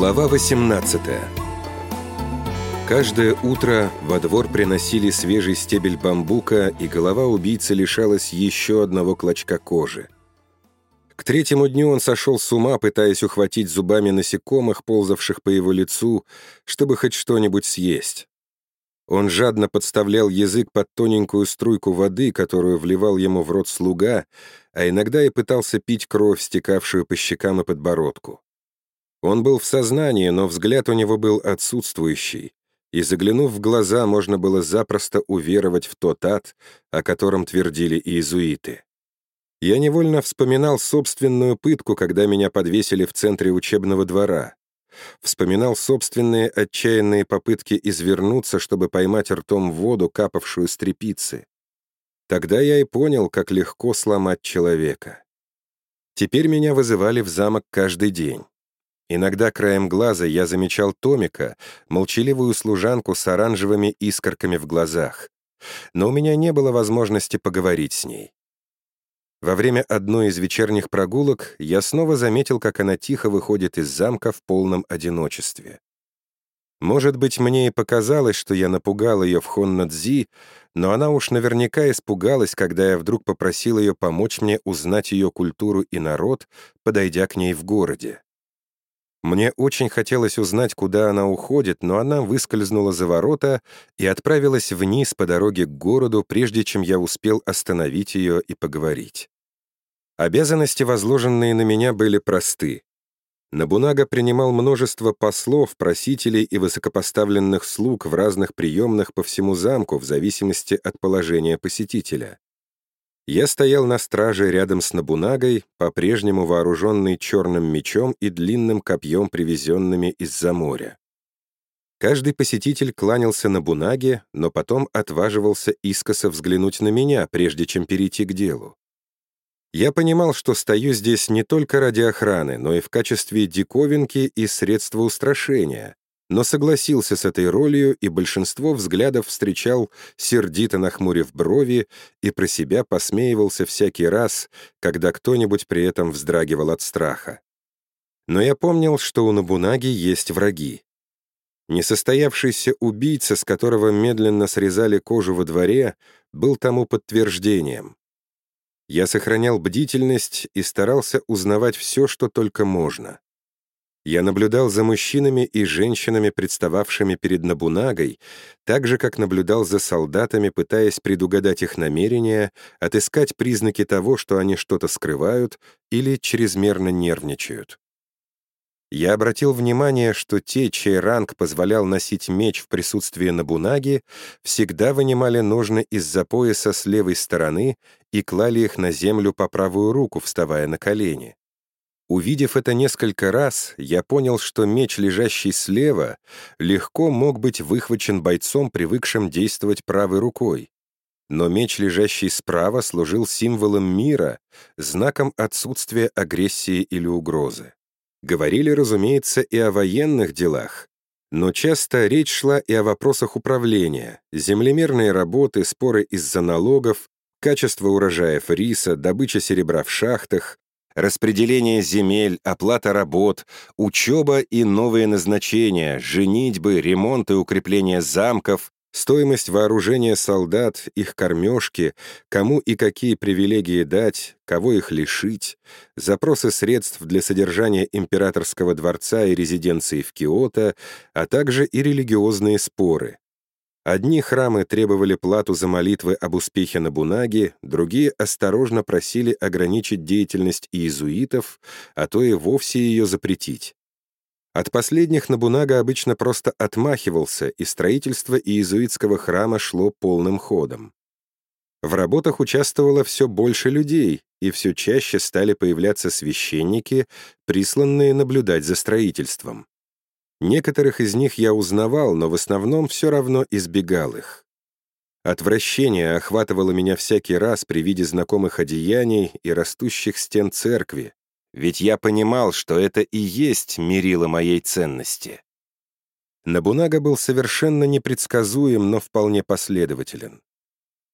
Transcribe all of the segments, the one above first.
Глава 18 Каждое утро во двор приносили свежий стебель бамбука, и голова убийцы лишалась еще одного клочка кожи. К третьему дню он сошел с ума, пытаясь ухватить зубами насекомых, ползавших по его лицу, чтобы хоть что-нибудь съесть. Он жадно подставлял язык под тоненькую струйку воды, которую вливал ему в рот слуга, а иногда и пытался пить кровь, стекавшую по щекам и подбородку. Он был в сознании, но взгляд у него был отсутствующий, и, заглянув в глаза, можно было запросто уверовать в тот ад, о котором твердили иезуиты. Я невольно вспоминал собственную пытку, когда меня подвесили в центре учебного двора. Вспоминал собственные отчаянные попытки извернуться, чтобы поймать ртом воду, капавшую с трепицы. Тогда я и понял, как легко сломать человека. Теперь меня вызывали в замок каждый день. Иногда краем глаза я замечал Томика, молчаливую служанку с оранжевыми искорками в глазах. Но у меня не было возможности поговорить с ней. Во время одной из вечерних прогулок я снова заметил, как она тихо выходит из замка в полном одиночестве. Может быть, мне и показалось, что я напугал ее в Хоннадзи, но она уж наверняка испугалась, когда я вдруг попросил ее помочь мне узнать ее культуру и народ, подойдя к ней в городе. Мне очень хотелось узнать, куда она уходит, но она выскользнула за ворота и отправилась вниз по дороге к городу, прежде чем я успел остановить ее и поговорить. Обязанности, возложенные на меня, были просты. Набунага принимал множество послов, просителей и высокопоставленных слуг в разных приемных по всему замку в зависимости от положения посетителя. Я стоял на страже рядом с Набунагой, по-прежнему вооруженный черным мечом и длинным копьем, привезенными из-за моря. Каждый посетитель кланялся Набунаге, но потом отваживался искоса взглянуть на меня, прежде чем перейти к делу. Я понимал, что стою здесь не только ради охраны, но и в качестве диковинки и средства устрашения, но согласился с этой ролью, и большинство взглядов встречал, сердито нахмурив брови, и про себя посмеивался всякий раз, когда кто-нибудь при этом вздрагивал от страха. Но я помнил, что у Набунаги есть враги. Несостоявшийся убийца, с которого медленно срезали кожу во дворе, был тому подтверждением. Я сохранял бдительность и старался узнавать все, что только можно. Я наблюдал за мужчинами и женщинами, представавшими перед Набунагой, так же, как наблюдал за солдатами, пытаясь предугадать их намерения, отыскать признаки того, что они что-то скрывают или чрезмерно нервничают. Я обратил внимание, что те, чей ранг позволял носить меч в присутствии Набунаги, всегда вынимали ножны из-за пояса с левой стороны и клали их на землю по правую руку, вставая на колени. Увидев это несколько раз, я понял, что меч, лежащий слева, легко мог быть выхвачен бойцом, привыкшим действовать правой рукой. Но меч, лежащий справа, служил символом мира, знаком отсутствия агрессии или угрозы. Говорили, разумеется, и о военных делах, но часто речь шла и о вопросах управления, землемерные работы, споры из-за налогов, качество урожаев риса, добыча серебра в шахтах, распределение земель, оплата работ, учеба и новые назначения, женитьбы, ремонт и укрепление замков, Стоимость вооружения солдат, их кормежки, кому и какие привилегии дать, кого их лишить, запросы средств для содержания императорского дворца и резиденции в Киото, а также и религиозные споры. Одни храмы требовали плату за молитвы об успехе на Бунаге, другие осторожно просили ограничить деятельность иезуитов, а то и вовсе ее запретить. От последних Набунага обычно просто отмахивался, и строительство иезуитского храма шло полным ходом. В работах участвовало все больше людей, и все чаще стали появляться священники, присланные наблюдать за строительством. Некоторых из них я узнавал, но в основном все равно избегал их. Отвращение охватывало меня всякий раз при виде знакомых одеяний и растущих стен церкви, ведь я понимал, что это и есть мерило моей ценности. Набунага был совершенно непредсказуем, но вполне последователен.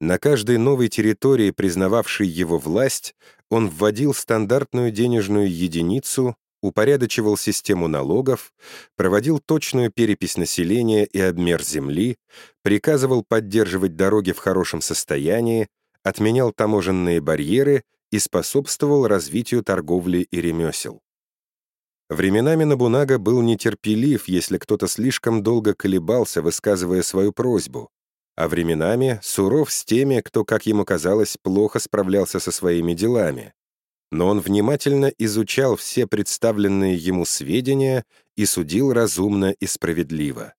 На каждой новой территории, признававшей его власть, он вводил стандартную денежную единицу, упорядочивал систему налогов, проводил точную перепись населения и обмер земли, приказывал поддерживать дороги в хорошем состоянии, отменял таможенные барьеры и способствовал развитию торговли и ремесел. Временами Набунага был нетерпелив, если кто-то слишком долго колебался, высказывая свою просьбу, а временами суров с теми, кто, как ему казалось, плохо справлялся со своими делами. Но он внимательно изучал все представленные ему сведения и судил разумно и справедливо.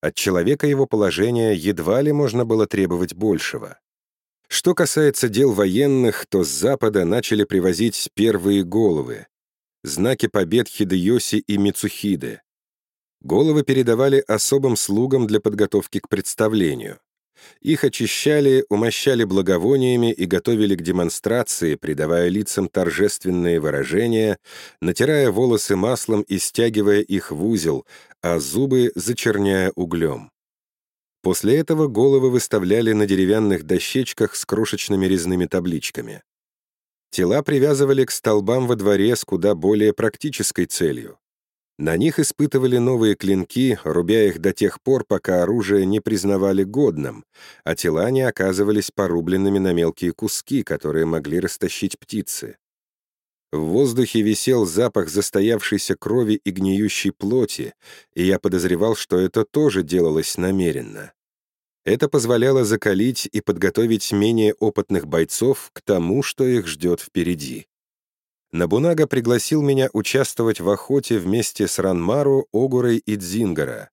От человека его положения едва ли можно было требовать большего. Что касается дел военных, то с запада начали привозить первые головы, знаки побед Хидеоси и Мицухиды. Головы передавали особым слугам для подготовки к представлению. Их очищали, умощали благовониями и готовили к демонстрации, придавая лицам торжественные выражения, натирая волосы маслом и стягивая их в узел, а зубы зачерняя углем. После этого головы выставляли на деревянных дощечках с крошечными резными табличками. Тела привязывали к столбам во дворе с куда более практической целью. На них испытывали новые клинки, рубя их до тех пор, пока оружие не признавали годным, а тела не оказывались порубленными на мелкие куски, которые могли растащить птицы. В воздухе висел запах застоявшейся крови и гниющей плоти, и я подозревал, что это тоже делалось намеренно. Это позволяло закалить и подготовить менее опытных бойцов к тому, что их ждет впереди. Набунага пригласил меня участвовать в охоте вместе с Ранмару, Огурой и Дзингара.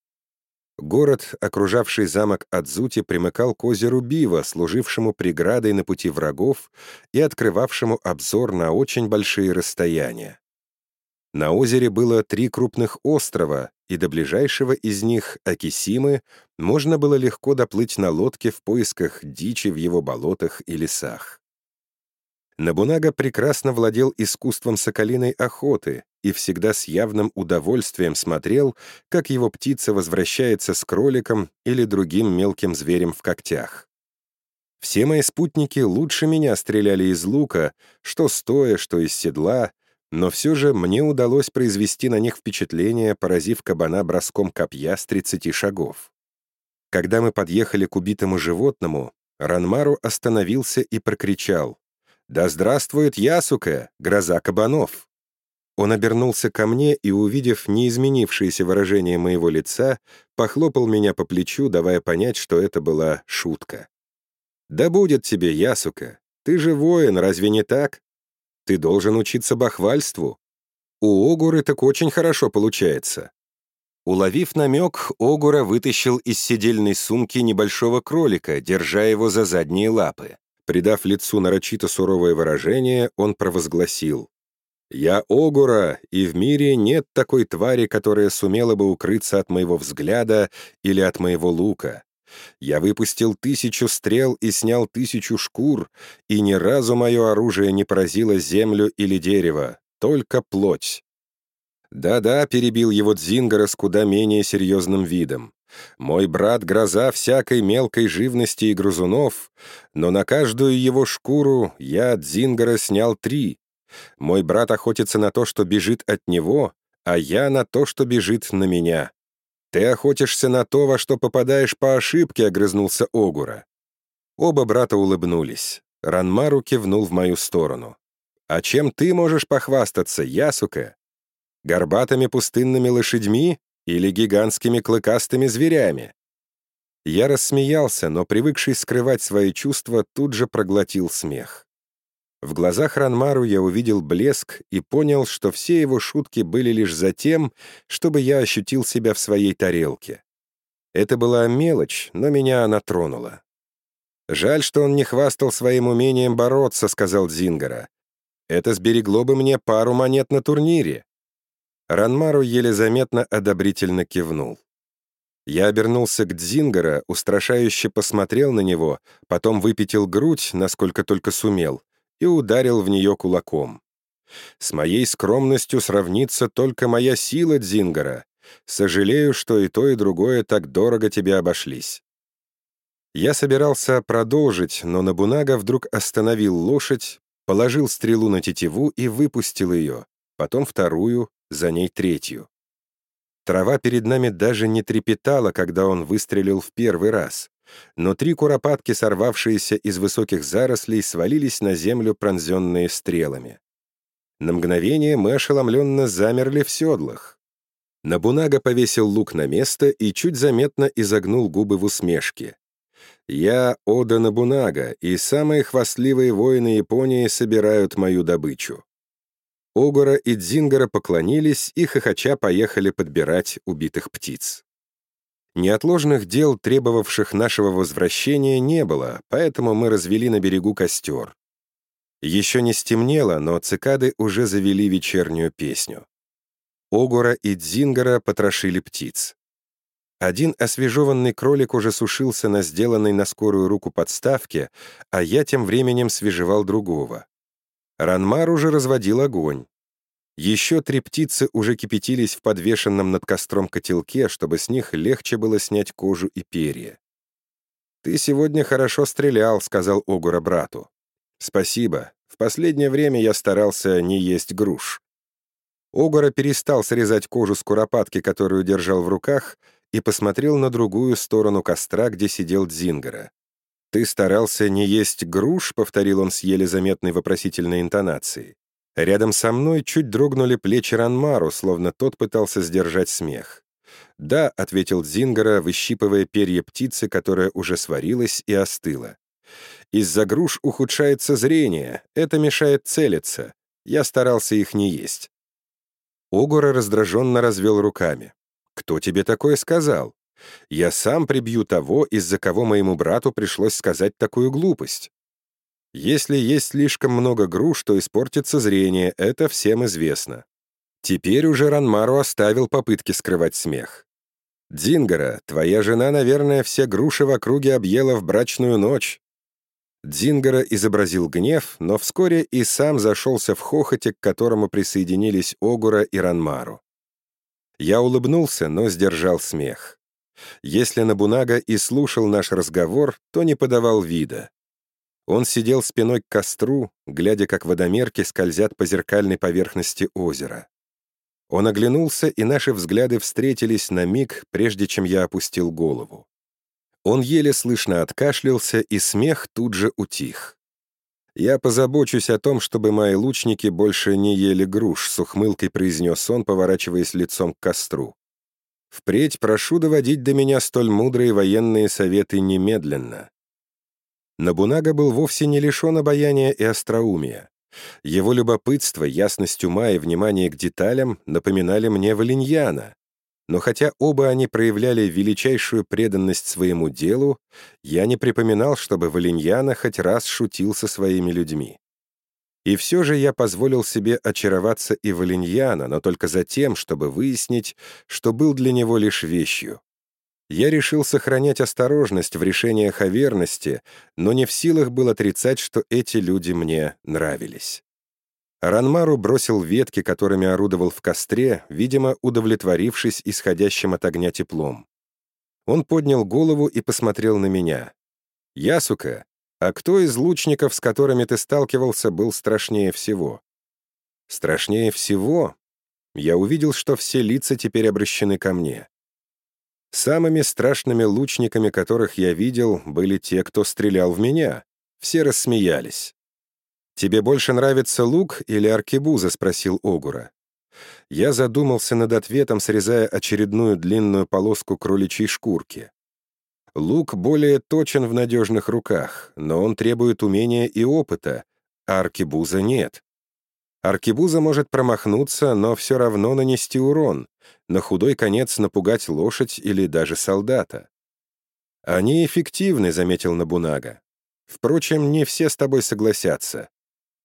Город, окружавший замок Адзути, примыкал к озеру Бива, служившему преградой на пути врагов и открывавшему обзор на очень большие расстояния. На озере было три крупных острова, и до ближайшего из них, Акисимы, можно было легко доплыть на лодке в поисках дичи в его болотах и лесах. Набунага прекрасно владел искусством соколиной охоты и всегда с явным удовольствием смотрел, как его птица возвращается с кроликом или другим мелким зверем в когтях. Все мои спутники лучше меня стреляли из лука, что стоя, что из седла, но все же мне удалось произвести на них впечатление, поразив кабана броском копья с 30 шагов. Когда мы подъехали к убитому животному, Ранмару остановился и прокричал «Да здравствует Ясука, гроза кабанов!» Он обернулся ко мне и, увидев неизменившееся выражение моего лица, похлопал меня по плечу, давая понять, что это была шутка. «Да будет тебе, Ясука! Ты же воин, разве не так? Ты должен учиться бахвальству. У Огуры так очень хорошо получается». Уловив намек, Огура вытащил из седельной сумки небольшого кролика, держа его за задние лапы. Придав лицу нарочито суровое выражение, он провозгласил. «Я Огура, и в мире нет такой твари, которая сумела бы укрыться от моего взгляда или от моего лука. Я выпустил тысячу стрел и снял тысячу шкур, и ни разу мое оружие не поразило землю или дерево, только плоть. «Да-да», — перебил его Дзингара с куда менее серьезным видом. «Мой брат — гроза всякой мелкой живности и грызунов, но на каждую его шкуру я, Дзингара, снял три. Мой брат охотится на то, что бежит от него, а я на то, что бежит на меня. «Ты охотишься на то, во что попадаешь по ошибке», — огрызнулся Огура. Оба брата улыбнулись. Ранмару кивнул в мою сторону. «А чем ты можешь похвастаться, Ясука? Горбатыми пустынными лошадьми или гигантскими клыкастыми зверями?» Я рассмеялся, но, привыкший скрывать свои чувства, тут же проглотил смех. В глазах Ранмару я увидел блеск и понял, что все его шутки были лишь за тем, чтобы я ощутил себя в своей тарелке. Это была мелочь, но меня она тронула. «Жаль, что он не хвастал своим умением бороться», — сказал Дзингара. «Это сберегло бы мне пару монет на турнире». Ранмару еле заметно одобрительно кивнул. Я обернулся к Дзингара, устрашающе посмотрел на него, потом выпятил грудь, насколько только сумел, и ударил в нее кулаком. «С моей скромностью сравнится только моя сила, Дзингара. Сожалею, что и то, и другое так дорого тебе обошлись». Я собирался продолжить, но Набунага вдруг остановил лошадь, положил стрелу на тетиву и выпустил ее. потом вторую, за ней третью. Трава перед нами даже не трепетала, когда он выстрелил в первый раз, но три куропатки, сорвавшиеся из высоких зарослей, свалились на землю, пронзенные стрелами. На мгновение мы ошеломленно замерли в седлах. Набунага повесил лук на место и чуть заметно изогнул губы в усмешке. «Я Ода Набунага, и самые хвастливые воины Японии собирают мою добычу». Огора и Дзингара поклонились и хохоча поехали подбирать убитых птиц. Неотложных дел, требовавших нашего возвращения, не было, поэтому мы развели на берегу костер. Еще не стемнело, но цикады уже завели вечернюю песню. Огора и Дзингара потрошили птиц. Один освежеванный кролик уже сушился на сделанной на скорую руку подставке, а я тем временем свежевал другого. Ранмар уже разводил огонь. Еще три птицы уже кипятились в подвешенном над костром котелке, чтобы с них легче было снять кожу и перья. «Ты сегодня хорошо стрелял», — сказал Огура брату. «Спасибо. В последнее время я старался не есть груш». Огора перестал срезать кожу с куропатки, которую держал в руках, и посмотрел на другую сторону костра, где сидел Дзингара. «Ты старался не есть груш?» — повторил он с еле заметной вопросительной интонацией. Рядом со мной чуть дрогнули плечи Ранмару, словно тот пытался сдержать смех. «Да», — ответил Дзингара, выщипывая перья птицы, которая уже сварилась и остыла. «Из-за груш ухудшается зрение, это мешает целиться. Я старался их не есть». Огура раздраженно развел руками. «Кто тебе такое сказал? Я сам прибью того, из-за кого моему брату пришлось сказать такую глупость. Если есть слишком много груш, то испортится зрение, это всем известно». Теперь уже Ранмару оставил попытки скрывать смех. «Дингара, твоя жена, наверное, все груши в округе объела в брачную ночь. Дзингара изобразил гнев, но вскоре и сам зашелся в хохоте, к которому присоединились Огура и Ранмару. Я улыбнулся, но сдержал смех. Если Набунага и слушал наш разговор, то не подавал вида. Он сидел спиной к костру, глядя, как водомерки скользят по зеркальной поверхности озера. Он оглянулся, и наши взгляды встретились на миг, прежде чем я опустил голову. Он еле слышно откашлялся, и смех тут же утих. «Я позабочусь о том, чтобы мои лучники больше не ели груш», — с ухмылкой произнес он, поворачиваясь лицом к костру. «Впредь прошу доводить до меня столь мудрые военные советы немедленно». Набунага был вовсе не лишен обаяния и остроумия. Его любопытство, ясность ума и внимание к деталям напоминали мне Валиньяна, но хотя оба они проявляли величайшую преданность своему делу, я не припоминал, чтобы Валиньяна хоть раз шутил со своими людьми. И все же я позволил себе очароваться и Валиньяна, но только за тем, чтобы выяснить, что был для него лишь вещью. Я решил сохранять осторожность в решениях о верности, но не в силах был отрицать, что эти люди мне нравились. Ранмару бросил ветки, которыми орудовал в костре, видимо, удовлетворившись исходящим от огня теплом. Он поднял голову и посмотрел на меня. «Ясука, а кто из лучников, с которыми ты сталкивался, был страшнее всего?» «Страшнее всего?» Я увидел, что все лица теперь обращены ко мне. Самыми страшными лучниками, которых я видел, были те, кто стрелял в меня. Все рассмеялись. «Тебе больше нравится лук или аркебуза?» — спросил Огура. Я задумался над ответом, срезая очередную длинную полоску кроличьей шкурки. Лук более точен в надежных руках, но он требует умения и опыта, а нет. Аркебуза может промахнуться, но все равно нанести урон, на худой конец напугать лошадь или даже солдата. «Они эффективны», — заметил Набунага. «Впрочем, не все с тобой согласятся.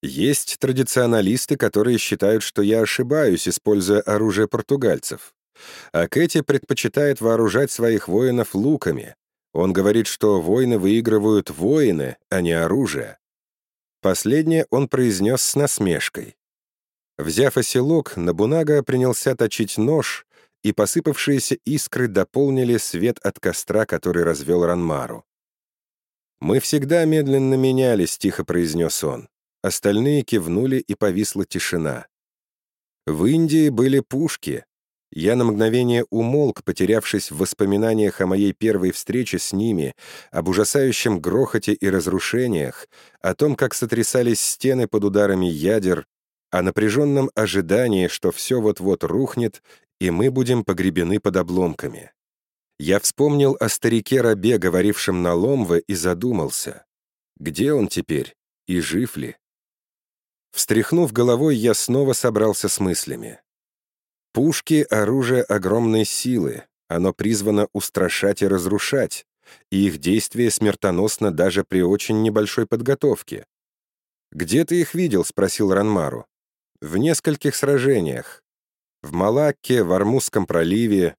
Есть традиционалисты, которые считают, что я ошибаюсь, используя оружие португальцев. А Кэти предпочитает вооружать своих воинов луками. Он говорит, что войны выигрывают воины, а не оружие. Последнее он произнес с насмешкой. Взяв оселок, Набунага принялся точить нож, и посыпавшиеся искры дополнили свет от костра, который развел Ранмару. «Мы всегда медленно менялись», — тихо произнес он. Остальные кивнули, и повисла тишина. В Индии были пушки. Я на мгновение умолк, потерявшись в воспоминаниях о моей первой встрече с ними, об ужасающем грохоте и разрушениях, о том, как сотрясались стены под ударами ядер, о напряженном ожидании, что все вот-вот рухнет, и мы будем погребены под обломками. Я вспомнил о старике Рабе, говорившем на Ломве, и задумался. Где он теперь? И жив ли? Встряхнув головой, я снова собрался с мыслями. Пушки — оружие огромной силы, оно призвано устрашать и разрушать, и их действие смертоносно даже при очень небольшой подготовке. «Где ты их видел?» — спросил Ранмару. «В нескольких сражениях. В Малакке, в Армузском проливе,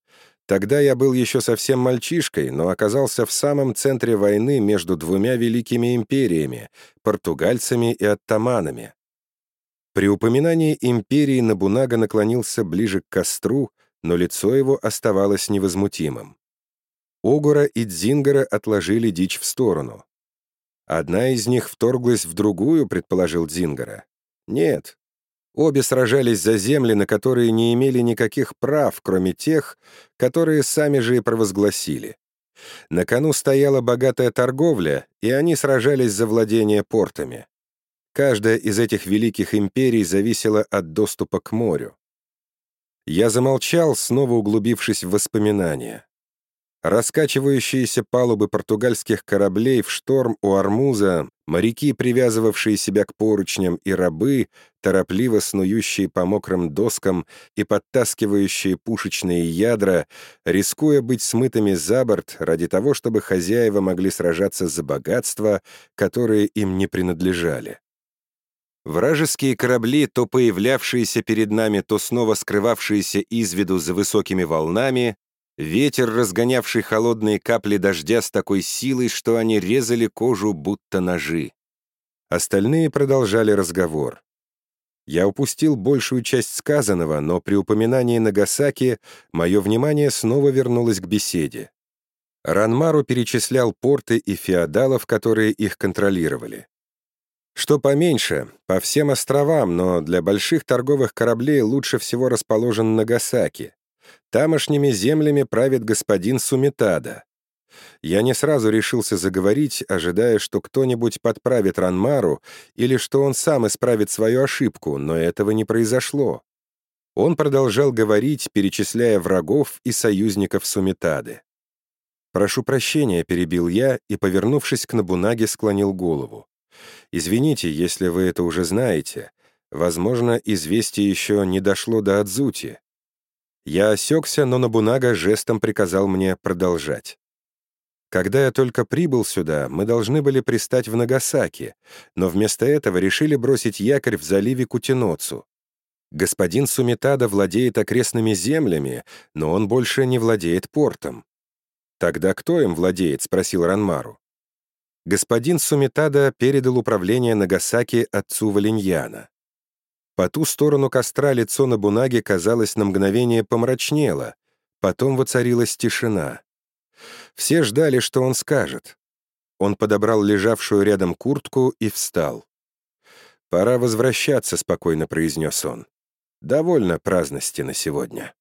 Тогда я был еще совсем мальчишкой, но оказался в самом центре войны между двумя великими империями — португальцами и оттаманами. При упоминании империи Набунага наклонился ближе к костру, но лицо его оставалось невозмутимым. Огура и Дзингара отложили дичь в сторону. Одна из них вторглась в другую, предположил Дзингара. Нет, Обе сражались за земли, на которые не имели никаких прав, кроме тех, которые сами же и провозгласили. На кону стояла богатая торговля, и они сражались за владение портами. Каждая из этих великих империй зависела от доступа к морю. Я замолчал, снова углубившись в воспоминания. Раскачивающиеся палубы португальских кораблей в шторм у Армуза, моряки, привязывавшие себя к поручням, и рабы, торопливо снующие по мокрым доскам и подтаскивающие пушечные ядра, рискуя быть смытыми за борт ради того, чтобы хозяева могли сражаться за богатства, которые им не принадлежали. Вражеские корабли, то появлявшиеся перед нами, то снова скрывавшиеся из виду за высокими волнами, Ветер, разгонявший холодные капли дождя с такой силой, что они резали кожу, будто ножи. Остальные продолжали разговор. Я упустил большую часть сказанного, но при упоминании Нагасаки мое внимание снова вернулось к беседе. Ранмару перечислял порты и феодалов, которые их контролировали. Что поменьше, по всем островам, но для больших торговых кораблей лучше всего расположен Нагасаки. Тамошними землями правит господин Сумитада. Я не сразу решился заговорить, ожидая, что кто-нибудь подправит Ранмару или что он сам исправит свою ошибку, но этого не произошло. Он продолжал говорить, перечисляя врагов и союзников Сумитады. «Прошу прощения», — перебил я и, повернувшись к Набунаге, склонил голову. «Извините, если вы это уже знаете. Возможно, известие еще не дошло до Адзути. Я осекся, но Набунага жестом приказал мне продолжать. Когда я только прибыл сюда, мы должны были пристать в Нагасаки, но вместо этого решили бросить якорь в заливе Кутиноцу. Господин Сумитада владеет окрестными землями, но он больше не владеет портом. «Тогда кто им владеет?» — спросил Ранмару. Господин Сумитада передал управление Нагасаки отцу Валиньяна. По ту сторону костра лицо на бунаге, казалось, на мгновение помрачнело. Потом воцарилась тишина. Все ждали, что он скажет. Он подобрал лежавшую рядом куртку и встал. «Пора возвращаться», — спокойно произнес он. «Довольно праздности на сегодня».